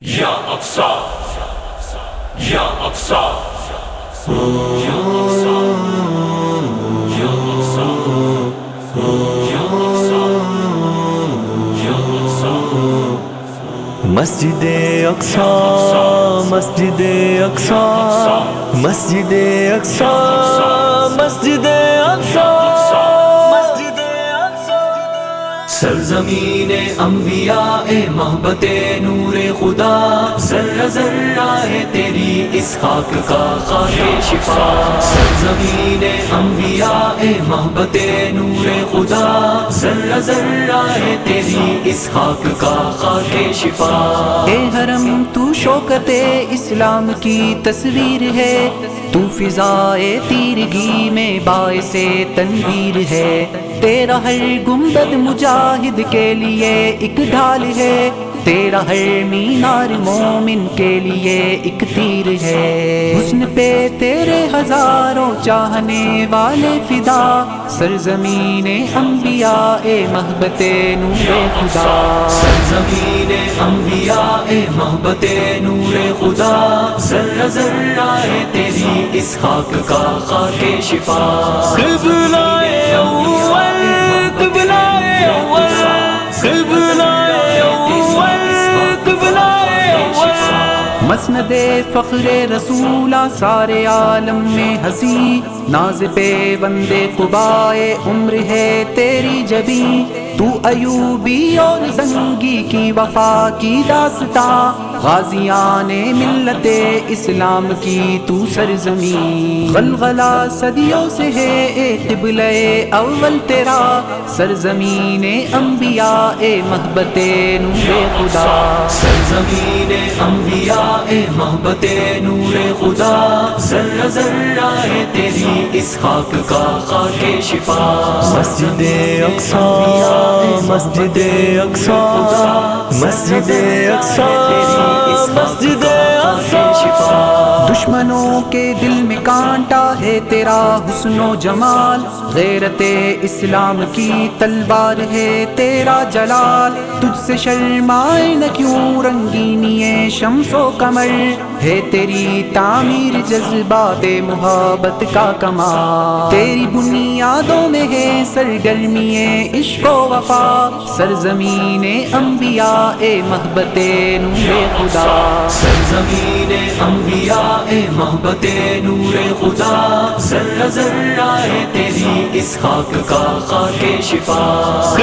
یا اقصا یا اقصا یا اقصا یا اقصا مسجد اقصا مسجد اقصا مسجد اقصا مسجد اقصا سرزمین انبیاء محبت نور خدا، ذرہ ذرہ ہے تیری اس خاک کا خاک شفا، سرزمین انبیاء محبت نور خدا، ذرہ ذرہ ہے تیری اس خاک کا خاک شفا، اے حرم، تو شوکت اسلام کی تصویر ہے. تو فضائے تیرگی میں باعث تنویر ہے. تیرا ہر گنبد مجاہد کے لیے ایک ڈھال ہے. تیرا ہر مینار مومن کے لیے ایک تیر ہے۔ حسن پہ تیرے ہزاروں چاہنے والے فدا۔ سرزمین انبیاء محبت نور خدا۔ سرزمین انبیاء محبت نور خدا۔ ذرہ ذرہ ہے تیری اس خاک کا خاک شفا۔ قبلہ اول مسند فخر رسولہ سارے عالم میں ہنسی۔ ناز پہ بندے قبائے عمر ہے تیری جبی۔ تو ایوبی اور زنگی کی وفا کی داستان غازیان ملت اسلام کی تو سرزمین۔ غلغلہ صدیوں سے ہے اے قبلہ اول تیرا۔ سرزمین انبیاء محبت نور خدا۔ سرزمین انبیاء محبت نور خدا۔ ذرہ ذرہ ہے تیری اس خاک کا خاک شفا۔ مسجد اقصا مسجد اقصا مسجد مسجد دشمنوں کے دل میں کانٹا ہے تیرا حسن و جمال۔ غیرت اسلام کی تلوار ہے تیرا جلال۔ تجھ سے شرمائے نہ کیوں رنگینی شمس و کمر ہے تیری تعمیر جذبات محبت کا کمال۔ تیری یادوں میں ہے سرگرمی عشق و وفا، سرزمین انبیاء محبت نور خدا۔ سرزمین انبیاء محبت نور خدا۔ سر ذرہ ہے تیری اس خاک کا خاک شفا۔